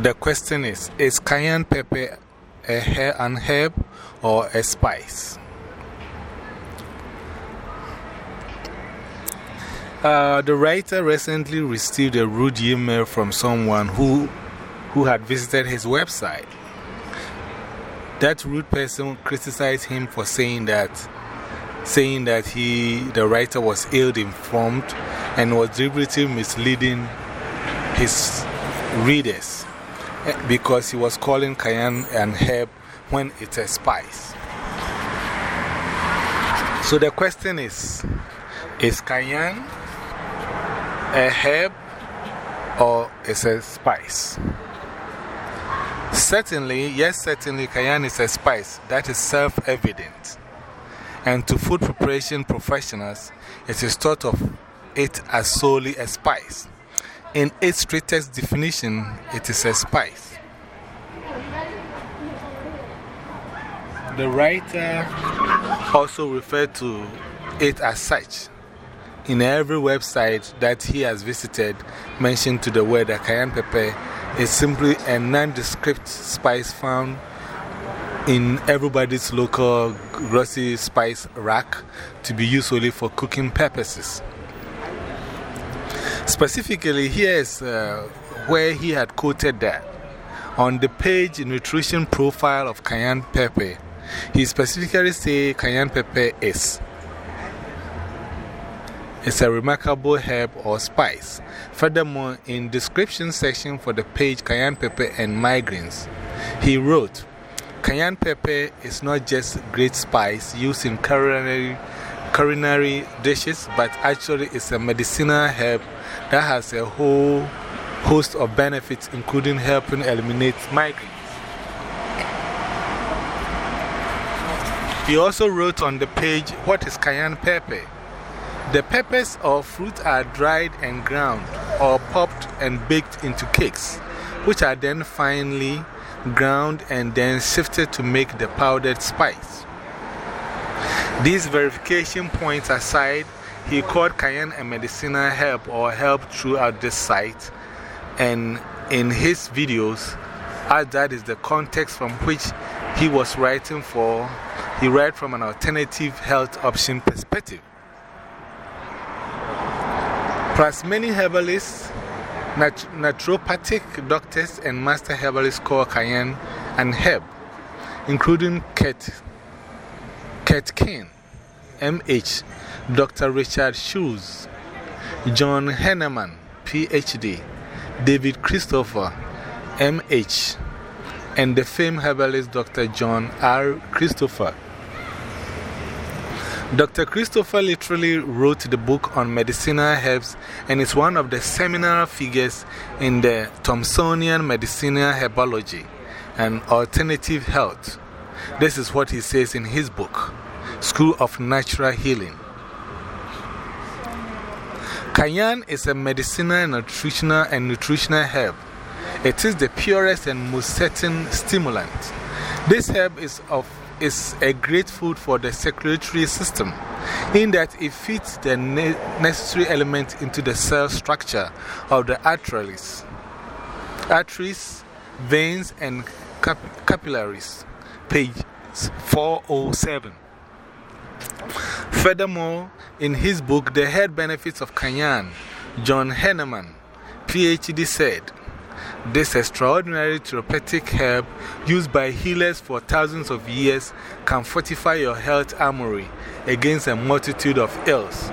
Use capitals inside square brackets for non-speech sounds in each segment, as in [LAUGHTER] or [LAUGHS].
The question is Is cayenne pepper a her an herb or a spice? Uh, the writer recently received a rude email from someone who, who had visited his website. That rude person criticized him for saying that, saying that he, the writer was ill informed and was deliberately misleading his readers because he was calling cayenne an herb when it's a spice. So the question is Is cayenne a herb or is it a spice? Certainly, yes, certainly, cayenne is a spice. That is self evident. And to food preparation professionals, it is thought of it as solely a spice. In its strictest definition, it is a spice. The writer also referred to it as such. In every website that he has visited, mentioned to the word cayenne pepper is simply a nondescript spice found in everybody's local grocery spice rack to be used only for cooking purposes. Specifically, here is uh, where he had quoted that. On the page nutrition profile of cayenne pepper, he specifically says cayenne pepper is. It's a remarkable herb or spice. Furthermore, in description section for the page cayenne pepper and migraines, he wrote, Cayenne pepper is not just great spice used in culinary, culinary dishes, but actually it's a medicinal herb that has a whole host of benefits, including helping eliminate migraines. He also wrote on the page, What is cayenne pepper? The peppers or fruit are dried and ground, or popped and baked into cakes, which are then finely ground and then sifted to make the powdered spice. These verification points aside, he called cayenne a medicinal herb or herb throughout this site, and in his videos, as that is the context from which he was writing for, he wrote from an alternative health option perspective. Plus, many herbalists, nat naturopathic doctors, and master herbalists call cayenne an herb, including Kurt, Kurt King, MH, Dr. Richard Schulze, John Heinerman, PhD, David Christopher, MH, and the famed herbalist Dr. John R. Christopher. Dr. Christopher literally wrote the book on medicinal herbs and is one of the seminal figures in the Thomsonian medicinal herbology and alternative health. This is what he says in his book, School of Natural Healing. Cayenne is a medicinal, nutritional, and nutritional herb. It is the purest and most certain stimulant. This herb is, of, is a great food for the circulatory system, in that it feeds the ne necessary element into the cell structure of the arteries, arteries veins, and cap capillaries. Page 407. Furthermore, in his book, The Health Benefits of Cayenne, John Heinerman, PhD, said, This extraordinary therapeutic herb used by healers for thousands of years can fortify your health armory against a multitude of ills.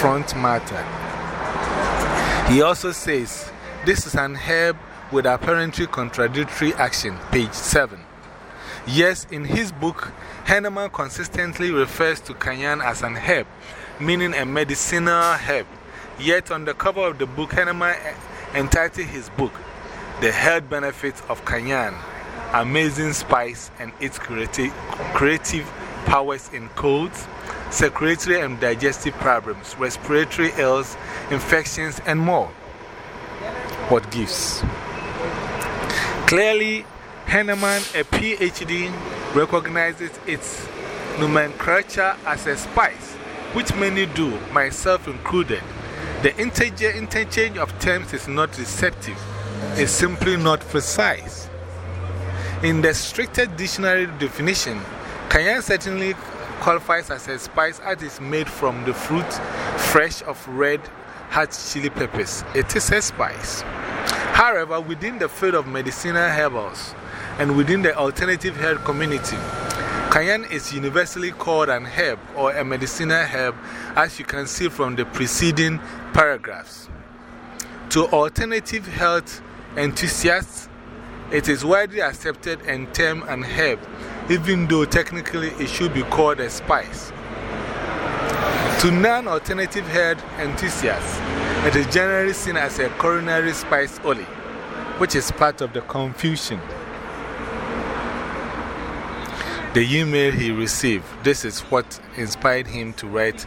Front matter. He also says, This is an herb with apparently contradictory action. Page 7. Yes, in his book, Heinerman consistently refers to cayenne as an herb, meaning a medicinal herb. Yet, on the cover of the book, Heinerman entitled his book, The Health Benefits of Cayenne Amazing Spice and Its Creative, creative Powers in Colds, Circulatory and Digestive Problems, Respiratory Ills, Infections, and more. What gives? Clearly, Heinerman, a PhD, recognizes its nomenclature as a spice, which many do, myself included. The interchange of terms is not receptive. is simply not precise. In the strictest dictionary definition, cayenne certainly qualifies as a spice as is made from the fruit fresh of red hot chili peppers. It is a spice. However, within the field of medicinal herbals and within the alternative herb community, cayenne is universally called an herb or a medicinal herb, as you can see from the preceding paragraphs. To alternative health enthusiasts, it is widely accepted and termed an herb, even though technically it should be called a spice. To non alternative health enthusiasts, it is generally seen as a coronary spice only, which is part of the confusion. The email he received, this is what inspired him to write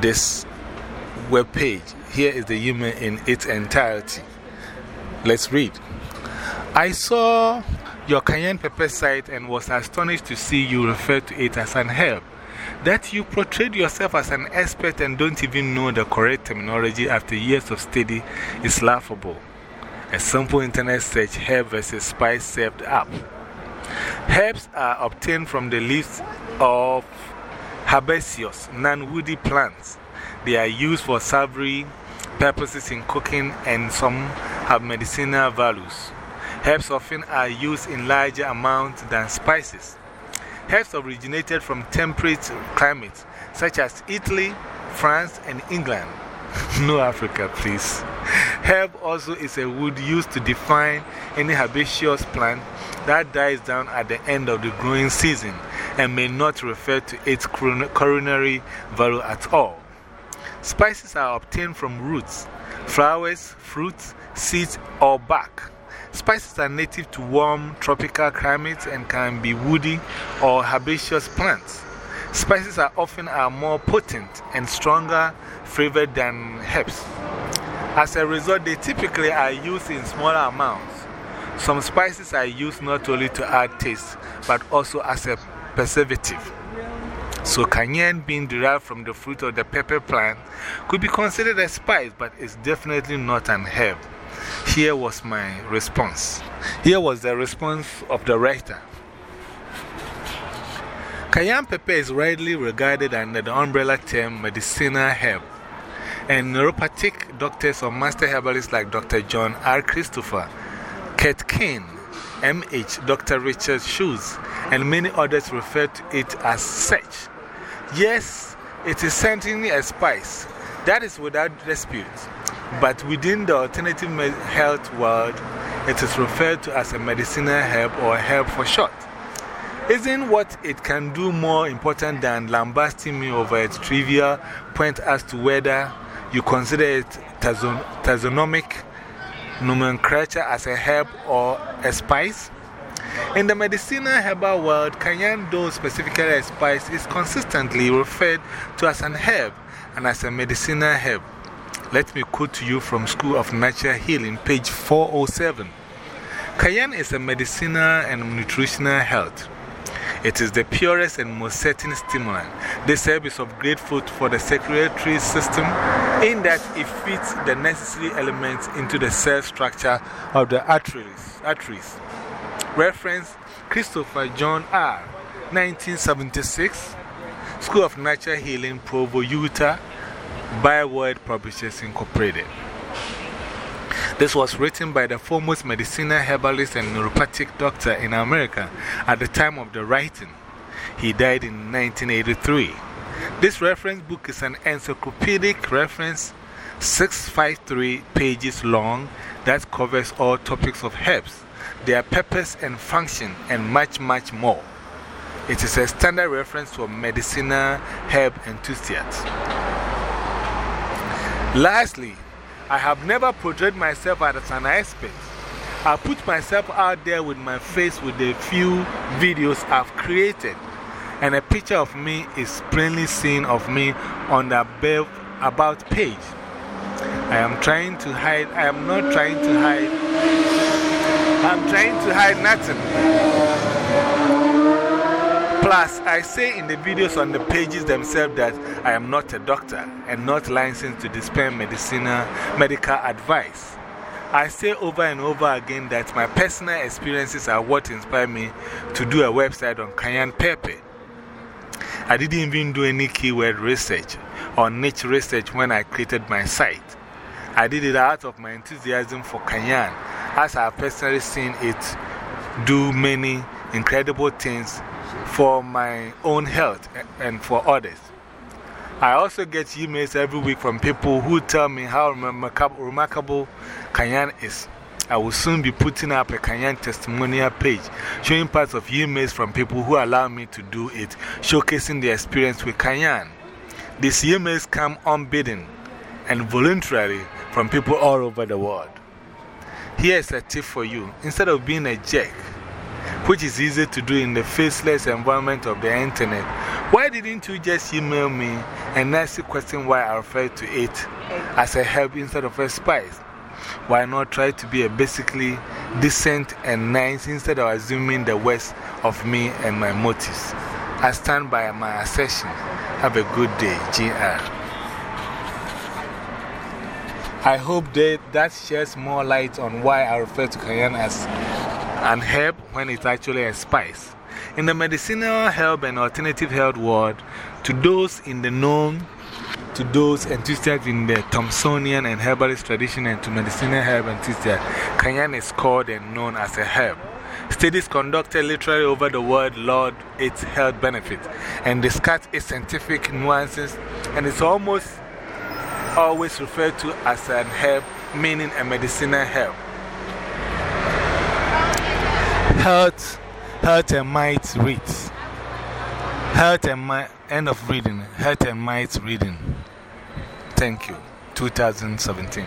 this web page. Here is the email in its entirety. Let's read. I saw your cayenne pepper site and was astonished to see you refer to it as an herb. That you portrayed yourself as an expert and don't even know the correct terminology after years of study is laughable. A simple internet search herb versus spice served up. Herbs are obtained from the leaves of herbaceous, non woody plants. They are used for savory purposes in cooking and some have medicinal values. Herbs often are used in larger amounts than spices. Herbs originated from temperate climates such as Italy, France, and England. [LAUGHS] no Africa, please. Herb also is a wood used to define any herbaceous plant that dies down at the end of the growing season and may not refer to its coronary value at all. Spices are obtained from roots, flowers, fruits, seeds, or bark. Spices are native to warm tropical climates and can be woody or herbaceous plants. Spices are often are more potent and stronger flavored than herbs. As a result, they typically are used in smaller amounts. Some spices are used not only to add taste, but also as a preservative. So, cayenne, being derived from the fruit of the pepper plant, could be considered a spice, but it's definitely not an herb. Here was my response. Here was the response of the writer. Cayenne pepper is widely regarded under the umbrella term medicinal herb, and naturopathic doctors or master herbalists like Dr. John R. Christopher, Kurt Kane, M.H., Dr. Richard Schulze, and many others refer to it as such. Yes, it is certainly a spice, that is without dispute. But within the alternative health world, it is referred to as a medicinal herb or herb for short. Isn't what it can do more important than lambasting me over its trivial point as to whether you consider it taxon taxonomic nomenclature as a herb or a spice? In the medicinal herbal world, cayenne, though specifically a spice, is consistently referred to as an herb and as a medicinal herb. Let me quote to you from School of Natural Healing, page 407. Cayenne is a medicinal and nutritional health. It is the purest and most certain stimulant. This herb is of great food for the circulatory system in that it fits the necessary elements into the cell structure of the arteries. arteries. Reference Christopher John R., 1976, School of Natural Healing, Provo, Utah. BiWorld Publishers Incorporated. This was written by the foremost medicinal herbalist and naturopathic doctor in America at the time of the writing. He died in 1983. This reference book is an encyclopedic reference, 653 pages long, that covers all topics of herbs, their purpose and function, and much, much more. It is a standard reference a medicinal herb enthusiast. Lastly, I have never portrayed myself as an expert. I put myself out there with my face with the few videos I've created, and a picture of me is plainly seen of me on the above about page. I am trying to hide, I am not trying to hide, I'm trying to hide nothing. Plus, I say in the videos on the pages themselves that I am not a doctor and not licensed to dispense medical advice. I say over and over again that my personal experiences are what inspired me to do a website on cayenne pepper. I didn't even do any keyword research or niche research when I created my site. I did it out of my enthusiasm for cayenne, as I have personally seen it do many incredible things for my own health and for others. I also get emails every week from people who tell me how remarkable Cayenne is. I will soon be putting up a Cayenne testimonial page showing parts of emails from people who allow me to do it, showcasing their experience with Cayenne. These emails come unbidden and voluntarily from people all over the world. Here's a tip for you instead of being a jerk, which is easy to do in the faceless environment of the internet. Why didn't you just email me and ask the question why I refer to it as a herb instead of a spice? Why not try to be a basically decent and nice instead of assuming the worst of me and my motives? I stand by my assertion. Have a good day, GR. I hope that, that sheds more light on why I refer to cayenne as an herb when it's actually a spice. In the medicinal herb and alternative health world, to those in the known, to those enthusiasts in the Thomsonian and herbalist tradition, and to medicinal herb enthusiasts, cayenne is called and known as a herb. Studies conducted literally over the world laud its health benefits and discuss its scientific nuances, and it's almost always referred to as an herb, meaning a medicinal herb. Health, health and might reads. Health and might, end of reading. Health and might reading. Thank you. 2017.